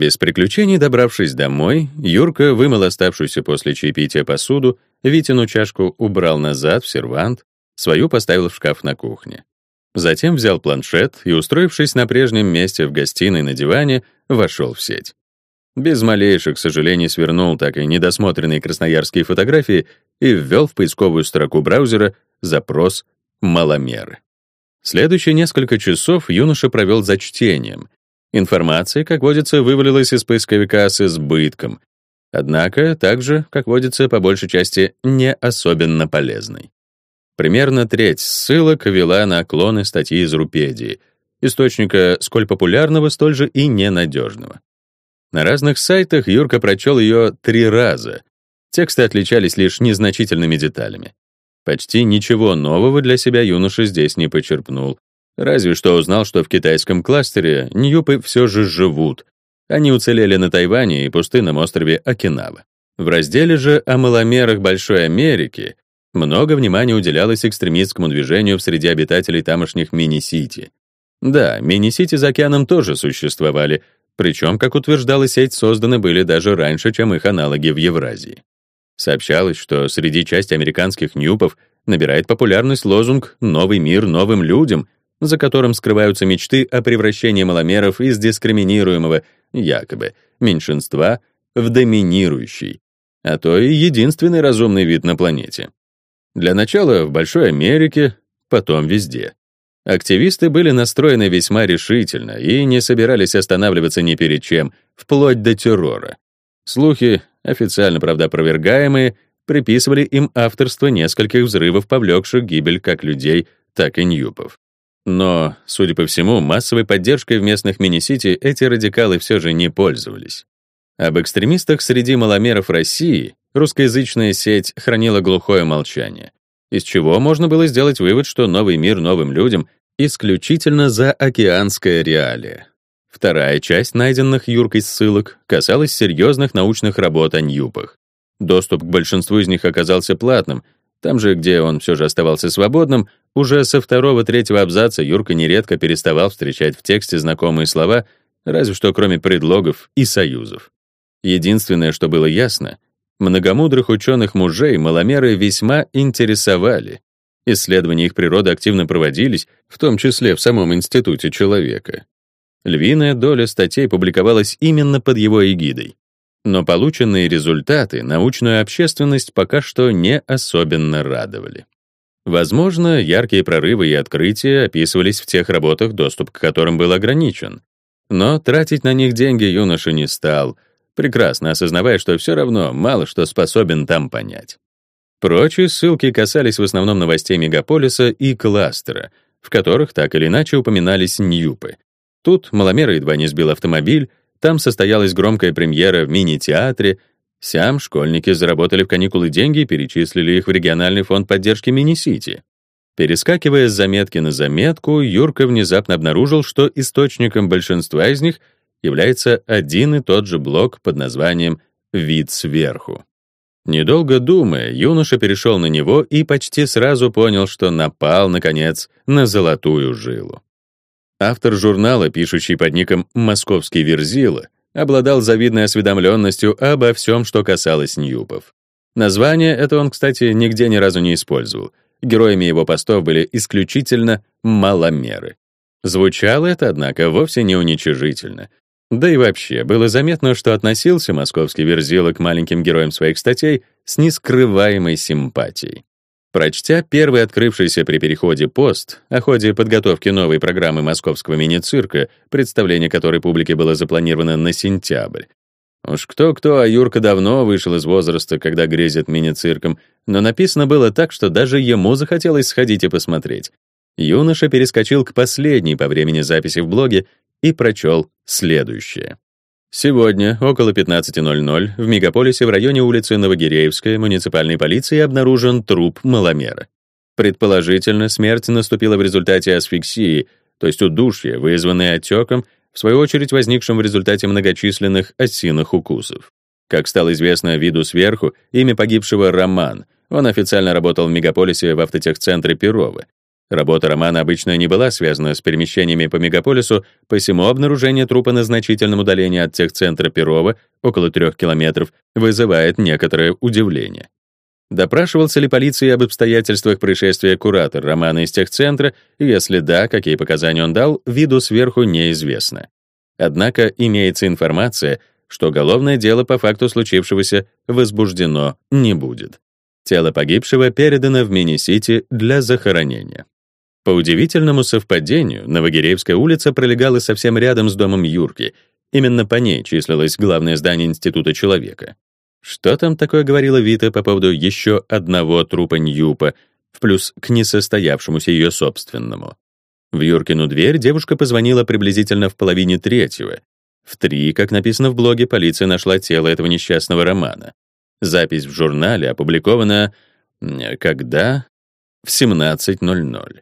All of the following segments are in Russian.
Без приключений добравшись домой, Юрка вымыл оставшуюся после чаепития посуду, Витину чашку убрал назад в сервант, свою поставил в шкаф на кухне. Затем взял планшет и, устроившись на прежнем месте в гостиной на диване, вошел в сеть. Без малейших сожалений свернул так и недосмотренные красноярские фотографии и ввел в поисковую строку браузера запрос «маломеры». Следующие несколько часов юноша провел за чтением. Информация, как водится, вывалилась из поисковика с избытком, однако также, как водится, по большей части не особенно полезной. Примерно треть ссылок вела на клоны статьи из Рупедии, источника сколь популярного, столь же и ненадежного. На разных сайтах Юрка прочел ее три раза. Тексты отличались лишь незначительными деталями. Почти ничего нового для себя юноша здесь не почерпнул. Разве что узнал, что в китайском кластере ньюпы все же живут. Они уцелели на Тайване и пустынном острове Окинава. В разделе же о маломерах Большой Америки много внимания уделялось экстремистскому движению в среде обитателей тамошних мини-сити. Да, мини-сити за океаном тоже существовали, причем, как утверждала сеть, созданы были даже раньше, чем их аналоги в Евразии. Сообщалось, что среди части американских ньюпов набирает популярность лозунг «Новый мир новым людям», за которым скрываются мечты о превращении маломеров из дискриминируемого, якобы, меньшинства в доминирующий, а то и единственный разумный вид на планете. Для начала в Большой Америке, потом везде. Активисты были настроены весьма решительно и не собирались останавливаться ни перед чем, вплоть до террора. Слухи, официально, правда, опровергаемые, приписывали им авторство нескольких взрывов, повлекших гибель как людей, так и ньюпов. Но, судя по всему, массовой поддержкой в местных мини-сити эти радикалы все же не пользовались. Об экстремистах среди маломеров России русскоязычная сеть хранила глухое молчание, из чего можно было сделать вывод, что новый мир новым людям исключительно за океанская реалия. Вторая часть найденных Юркой ссылок касалась серьезных научных работ о ньюпах. Доступ к большинству из них оказался платным, там же, где он все же оставался свободным, уже со второго-третьего абзаца Юрка нередко переставал встречать в тексте знакомые слова, разве что кроме предлогов и союзов. Единственное, что было ясно — Многомудрых ученых-мужей маломеры весьма интересовали. Исследования их природы активно проводились, в том числе в самом Институте человека. Львиная доля статей публиковалась именно под его эгидой. Но полученные результаты научную общественность пока что не особенно радовали. Возможно, яркие прорывы и открытия описывались в тех работах, доступ к которым был ограничен. Но тратить на них деньги юноша не стал — прекрасно осознавая, что все равно мало что способен там понять. Прочие ссылки касались в основном новостей мегаполиса и кластера, в которых так или иначе упоминались Ньюпы. Тут маломера едва не сбил автомобиль, там состоялась громкая премьера в мини-театре, сям школьники заработали в каникулы деньги и перечислили их в региональный фонд поддержки мини-сити. Перескакивая с заметки на заметку, Юрка внезапно обнаружил, что источником большинства из них является один и тот же блок под названием «Вид сверху». Недолго думая, юноша перешел на него и почти сразу понял, что напал, наконец, на золотую жилу. Автор журнала, пишущий под ником «Московский Верзила», обладал завидной осведомленностью обо всем, что касалось Ньюпов. Название это он, кстати, нигде ни разу не использовал. Героями его постов были исключительно маломеры. Звучало это, однако, вовсе не уничижительно. Да и вообще, было заметно, что относился московский Верзила к маленьким героям своих статей с нескрываемой симпатией. Прочтя первый открывшийся при переходе пост о ходе подготовки новой программы московского мини-цирка, представление которой публике было запланировано на сентябрь, Уж кто-кто, а Юрка давно вышел из возраста, когда грезит мини-цирком, но написано было так, что даже ему захотелось сходить и посмотреть. Юноша перескочил к последней по времени записи в блоге и прочел следующее. Сегодня, около 15.00, в мегаполисе в районе улицы Новогиреевская муниципальной полиции обнаружен труп маломера. Предположительно, смерть наступила в результате асфиксии, то есть удушья, вызванной отеком, в свою очередь возникшим в результате многочисленных осиных укусов. Как стало известно виду сверху, имя погибшего Роман. Он официально работал в мегаполисе в автотехцентре Перово. Работа Романа обычно не была связана с перемещениями по мегаполису, посему обнаружение трупа на значительном удалении от техцентра Перова, около трех километров, вызывает некоторое удивление. Допрашивался ли полиции об обстоятельствах происшествия куратор Романа из техцентра, и если да, какие показания он дал, виду сверху неизвестно. Однако имеется информация, что уголовное дело по факту случившегося возбуждено не будет. Тело погибшего передано в Мини-Сити для захоронения. По удивительному совпадению, Новогиреевская улица пролегала совсем рядом с домом Юрки. Именно по ней числилось главное здание Института человека. Что там такое говорила Вита по поводу еще одного трупа Ньюпа, в плюс к несостоявшемуся ее собственному? В Юркину дверь девушка позвонила приблизительно в половине третьего. В три, как написано в блоге, полиция нашла тело этого несчастного романа. Запись в журнале опубликована... когда? В 17.00.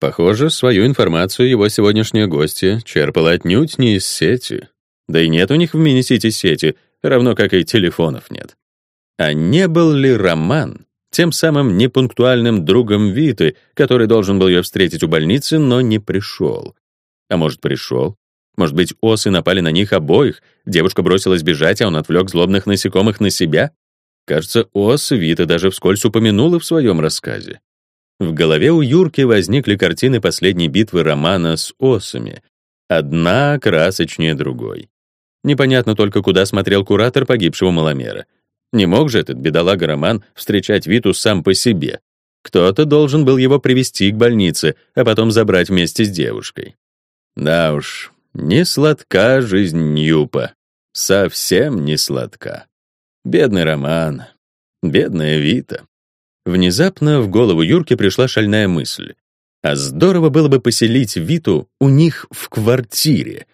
Похоже, свою информацию его сегодняшние гости черпала отнюдь не из сети. Да и нет у них в мини-сити сети, равно как и телефонов нет. А не был ли Роман тем самым непунктуальным другом Виты, который должен был ее встретить у больницы, но не пришел? А может, пришел? Может быть, осы напали на них обоих, девушка бросилась бежать, а он отвлек злобных насекомых на себя? Кажется, осы Вита даже вскользь упомянула в своем рассказе. В голове у Юрки возникли картины последней битвы романа с осами. Одна красочнее другой. Непонятно только, куда смотрел куратор погибшего маломера. Не мог же этот бедолага Роман встречать Виту сам по себе. Кто-то должен был его привести к больнице, а потом забрать вместе с девушкой. Да уж, не сладка жизнь Ньюпа. Совсем не сладка. Бедный Роман. Бедная Вита. Внезапно в голову Юрки пришла шальная мысль. А здорово было бы поселить Виту у них в квартире.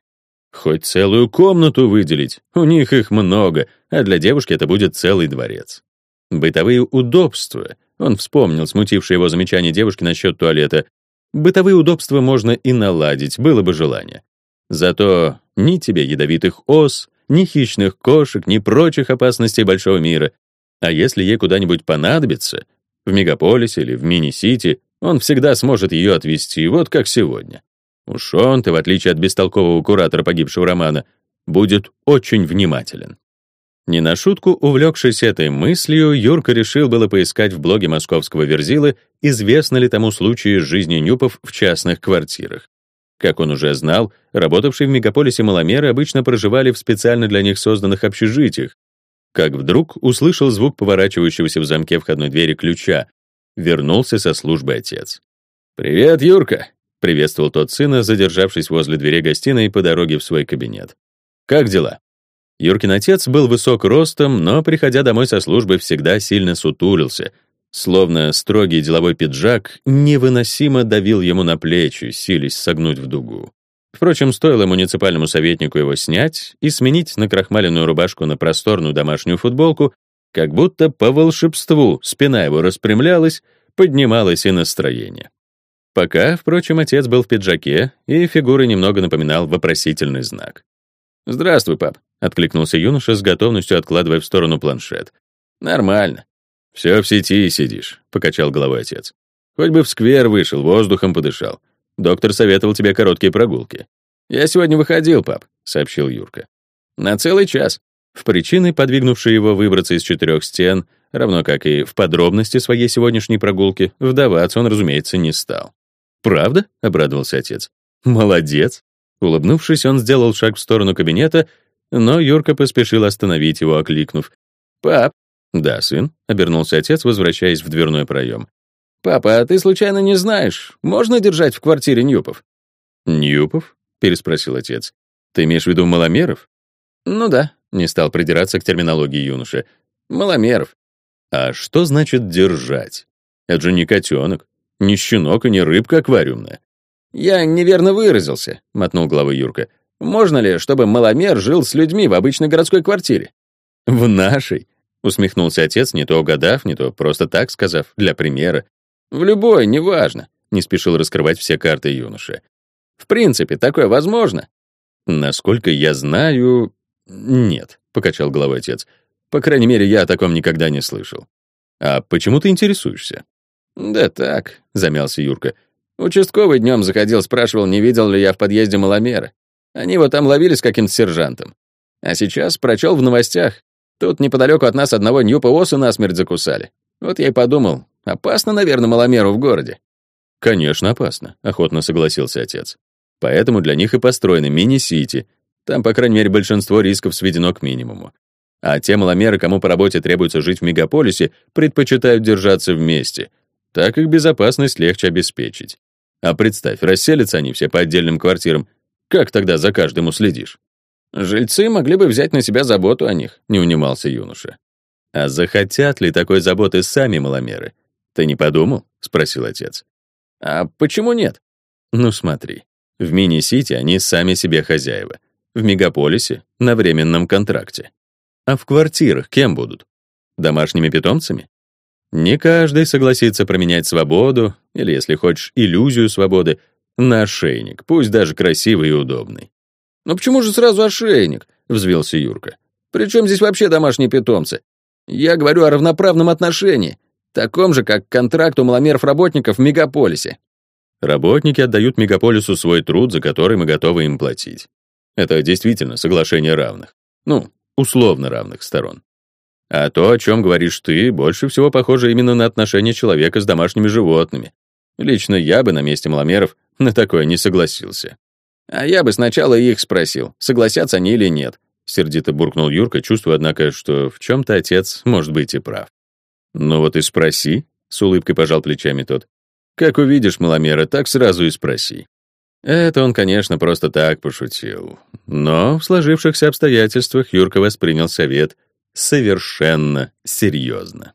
Хоть целую комнату выделить, у них их много, а для девушки это будет целый дворец. Бытовые удобства. Он вспомнил смутившее его замечание девушки насчет туалета. Бытовые удобства можно и наладить, было бы желание. Зато ни тебе ядовитых ос, ни хищных кошек, ни прочих опасностей большого мира. А если ей куда-нибудь понадобится, в мегаполисе или в мини-сити, он всегда сможет ее отвезти, вот как сегодня. Уж он-то, в отличие от бестолкового куратора погибшего романа, будет очень внимателен. Не на шутку увлекшись этой мыслью, Юрка решил было поискать в блоге московского Верзилы, известно ли тому случаи жизни Нюпов в частных квартирах. Как он уже знал, работавшие в мегаполисе маломеры обычно проживали в специально для них созданных общежитиях, как вдруг услышал звук поворачивающегося в замке входной двери ключа. Вернулся со службы отец. «Привет, Юрка!» — приветствовал тот сына, задержавшись возле двери гостиной по дороге в свой кабинет. «Как дела?» Юркин отец был высок ростом, но, приходя домой со службы, всегда сильно сутулился, словно строгий деловой пиджак невыносимо давил ему на плечи, сились согнуть в дугу. Впрочем, стоило муниципальному советнику его снять и сменить на крахмаленную рубашку на просторную домашнюю футболку, как будто по волшебству спина его распрямлялась, поднималось и настроение. Пока, впрочем, отец был в пиджаке, и фигура немного напоминал вопросительный знак. «Здравствуй, пап», — откликнулся юноша с готовностью, откладывая в сторону планшет. «Нормально. Все в сети сидишь», — покачал головой отец. «Хоть бы в сквер вышел, воздухом подышал. Доктор советовал тебе короткие прогулки. Я сегодня выходил, пап, сообщил Юрка. На целый час. В причины, подвигнувшие его выбраться из четырех стен, равно как и в подробности своей сегодняшней прогулки, вдаваться он, разумеется, не стал. «Правда?» — обрадовался отец. «Молодец!» Улыбнувшись, он сделал шаг в сторону кабинета, но Юрка поспешил остановить его, окликнув. «Пап!» «Да, сын», — обернулся отец, возвращаясь в дверной проем. «Папа, а ты случайно не знаешь, можно держать в квартире Ньюпов?» «Ньюпов?» — переспросил отец. «Ты имеешь в виду маломеров?» «Ну да», — не стал придираться к терминологии юноши. «Маломеров». «А что значит «держать»? Это же не котенок, не щенок и не рыбка аквариумная». «Я неверно выразился», — мотнул головой Юрка. «Можно ли, чтобы маломер жил с людьми в обычной городской квартире?» «В нашей», — усмехнулся отец, не то угадав, не то просто так сказав, для примера. В любой, неважно, не спешил раскрывать все карты юноша. В принципе, такое возможно. Насколько я знаю, нет, покачал головой отец. По крайней мере, я о таком никогда не слышал. А почему ты интересуешься? Да так, замялся Юрка. Участковый днем заходил, спрашивал, не видел ли я в подъезде маломера. Они его там ловили с каким-то сержантом. А сейчас прочел в новостях. Тут неподалеку от нас одного Ньюпа Оса насмерть закусали. Вот я и подумал, опасно, наверное, маломеру в городе. Конечно, опасно, охотно согласился отец. Поэтому для них и построены мини-сити. Там, по крайней мере, большинство рисков сведено к минимуму. А те маломеры, кому по работе требуется жить в мегаполисе, предпочитают держаться вместе. Так их безопасность легче обеспечить. А представь, расселятся они все по отдельным квартирам. Как тогда за каждым уследишь? Жильцы могли бы взять на себя заботу о них, не унимался юноша. А захотят ли такой заботы сами маломеры? Ты не подумал? спросил отец. А почему нет? Ну смотри, в мини-сити они сами себе хозяева. В мегаполисе — на временном контракте. А в квартирах кем будут? Домашними питомцами? Не каждый согласится променять свободу, или, если хочешь, иллюзию свободы, на ошейник, пусть даже красивый и удобный. «Но почему же сразу ошейник?» — взвился Юрка. «При здесь вообще домашние питомцы? Я говорю о равноправном отношении, таком же, как контракт у маломеров работников в мегаполисе». Работники отдают мегаполису свой труд, за который мы готовы им платить. Это действительно соглашение равных. Ну, условно равных сторон. А то, о чем говоришь ты, больше всего похоже именно на отношения человека с домашними животными. Лично я бы на месте маломеров на такое не согласился. А я бы сначала их спросил, согласятся они или нет. Сердито буркнул Юрка, чувствуя, однако, что в чем-то отец может быть и прав. «Ну вот и спроси», — с улыбкой пожал плечами тот. Как увидишь маломера, так сразу и спроси. Это он, конечно, просто так пошутил. Но в сложившихся обстоятельствах Юрка воспринял совет совершенно серьезно.